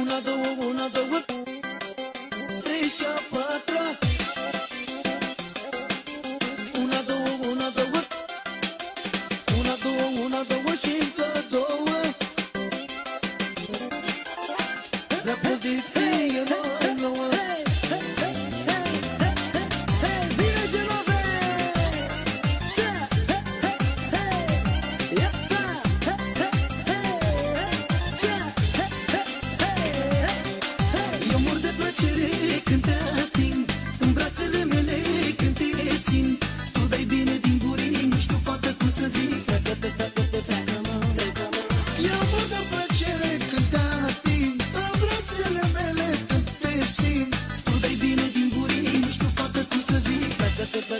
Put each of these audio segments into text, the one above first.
Una, două, una, două. Trei și a patra. Una, două, una, două. Una, două, una, două și încă două. Repet.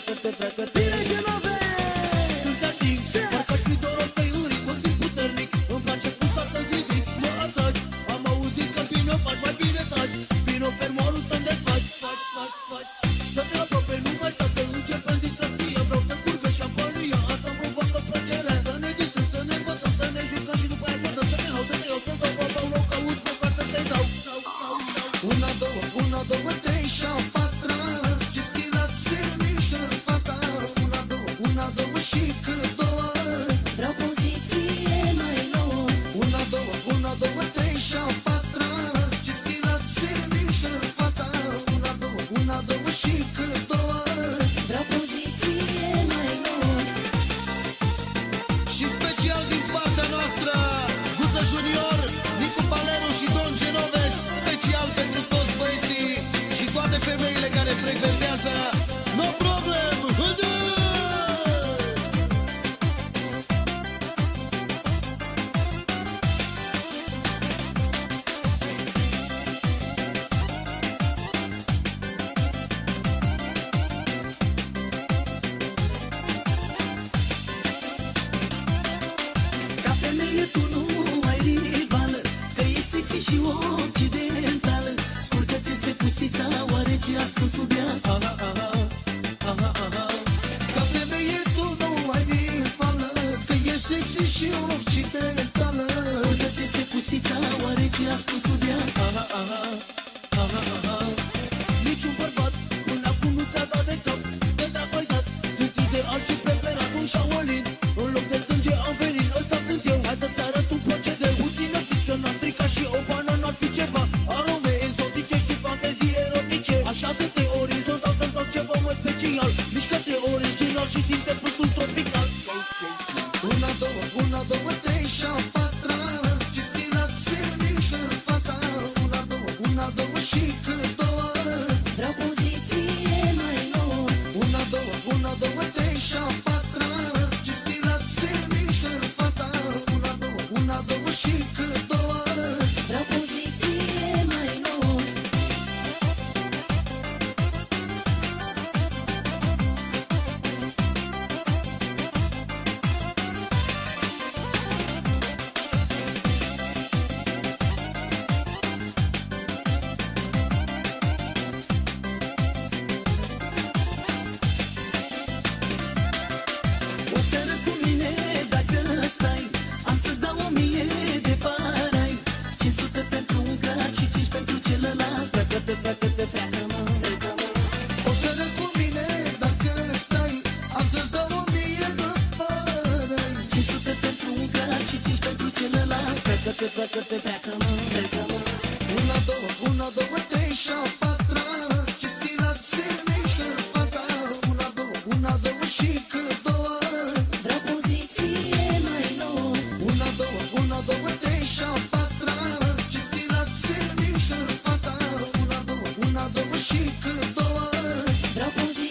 pra cantar. Just to Pleacă, pleacă, te pleacă, mă, pleacă, mă. Una, două, una, două, trei și a patra. Cristina țârnește fata Una, două, una, două și cât două Vreau poziție mai nou. Una, două, una, două, trei și a patra. Cristina țârnește fata Una, două, una, două și cât două Vreau poziție